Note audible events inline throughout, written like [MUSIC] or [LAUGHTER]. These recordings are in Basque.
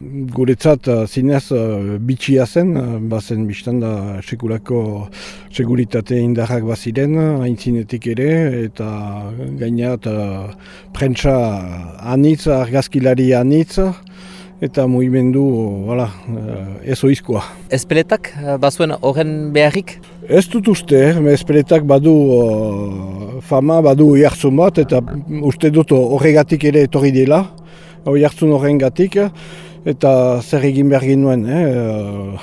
guretzat uh, zinez uh, bitxia zen, uh, bazen biztan da sekulako seguritate indarrak baziren, haintzinetik ere, eta gainat prentsa anitz, argazkilari anitz, eta mugimendu wala, ez oizkoa. Ezpeletak bazuen horren beharrik? Ez dut uste, ezpeletak badu fama, badu jartzun bat, eta uste dut horregatik ere etorri dela, hori jartzun horren gatik, eta zer egin behar ginuen, eh?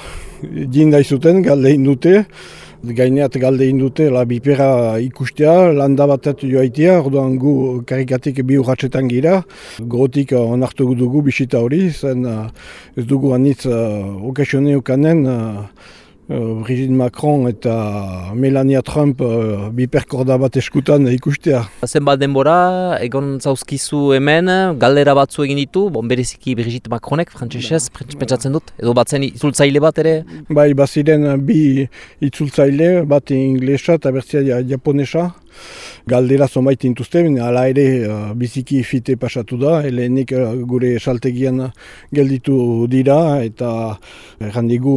dinda izuten, galdein dute, gaineat galdein dute, la bipera ikustea, landa batet joaitia, orduan gu karikatik bi urratxetan gira, grotik onartu dugu bisita hori, zen ez dugu anitz uh, okasioneukanen, uh, Uh, Brigitte Macron eta Melania Trump uh, biperkorda bat eskutan ikustea. Zenbat denbora, egon zauzkizu hemen, galdera batzu egin ditu, bon, bereziki Brigitte Macronek, frantzesez, pentsatzen dut, edo batzen itzultzaile bat ere? Bai, baziren bi itzultzaile, bat inglesa eta bertzia japonesa galdera zomait intuzte, ala ere uh, biziki fite pasatu da, helenik uh, gure saltegian gelditu dira, eta errandigu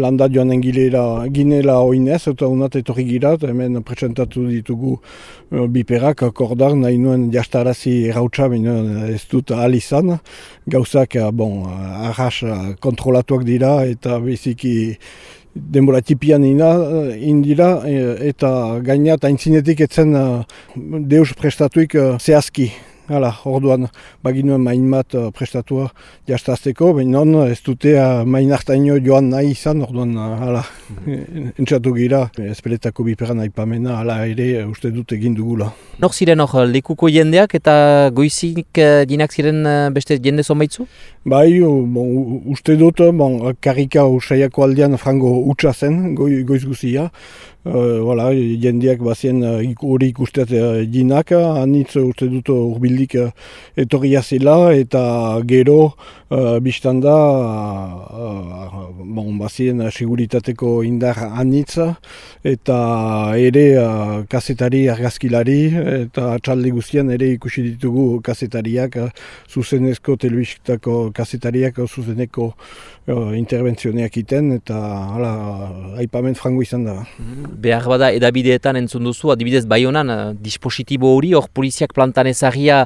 landa joan engilera ginela oinez, eta unat etorri gira, hemen presentatu ditugu biperak, kordar, nahi nuen jastarazi errautsa, ez dut alizan, gauzak bon, arras kontrolatuak dira, eta biziki denbora tipian ina, indira eta gaina eta intzinetik etzen uh, deus prestatuik uh, zehazki. Hala, orduan baginuen main bat uh, prestatua jastazteko, baina ez dute uh, main hartaino joan nahi izan, orduan uh, hala, [LAUGHS] entzatu gira, ezpeletako biperan aipamena, hala ere uste dut egin dugula. Nor ziren hor, lekuko jendeak eta goizik uh, ziren beste jende zonbaitzu? Bai, bon, uste dut, bon, karika usaiako aldean frango utxa zen, goiz guzia, Uh, voilà, jendeak bazien hori uh, ikusteat uh, jinak, anitz uste dut urbildik uh, etorria zela eta gero uh, biztanda uh, bon, bazien seguritateko indar anitz eta ere uh, kasetari argazkilari eta txalde guztian ere ikusi ditugu kasetariak uh, zuzenezko telebizitako kasetariak zuzeneko uh, intervenzioneak iten eta hala, aipament frango izan da. Mhm behar bada edabideetan entzun duzu, adibidez bai honan, uh, dispositibo hori, hor poliziak plantan ezagia,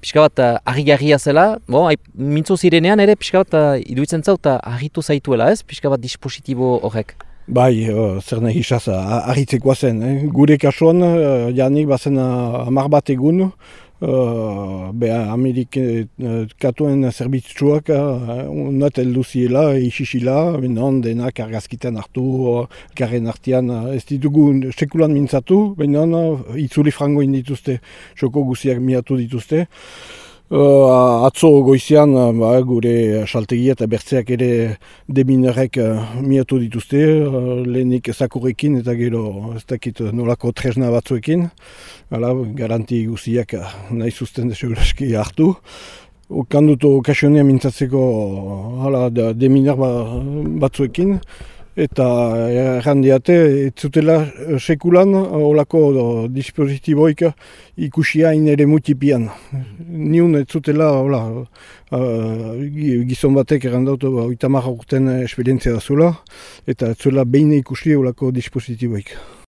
pixka bat, uh, zela, bo, mintzo zirenean ere, pixka bat, uh, iduitzen zau, eta argitu zaituela ez, pixka bat dispositibo horrek? Bai, uh, zer nahi isaz, argitzekoa zen. Eh? Gure kasuan, uh, janik bazen uh, amar bat egun, Uh, be Amerikatuen uh, zerbitzuak uh, unat heldu ziela, isisila, benon denak argazkiten hartu, uh, garen artian uh, ez ditugu sekulan mintzatu, benon itzuli frango indituzte, xoko guziak miatu dituzte. Uh, atzo goizian ba, gure saltegia eta bertzeak ere deminerek uh, miatu dituzte, uh, lehenik ezakurrekin eta gero ez dakit nolako tresna batzuekin. Hala, garanti guziak uh, nahi zuzten deseguraski hartu. Okandutu okasionea mintzatzeko hala, deminer ba, batzuekin eta errandiate, ez zutela sekulan olako dispositiboik ikusia ere mutipian. Niun ez zutela, hola, uh, gizon batek errandautu, ba, oita marra urten esperientzia da zula, eta ez zuela behin ikusi olako dispositiboik.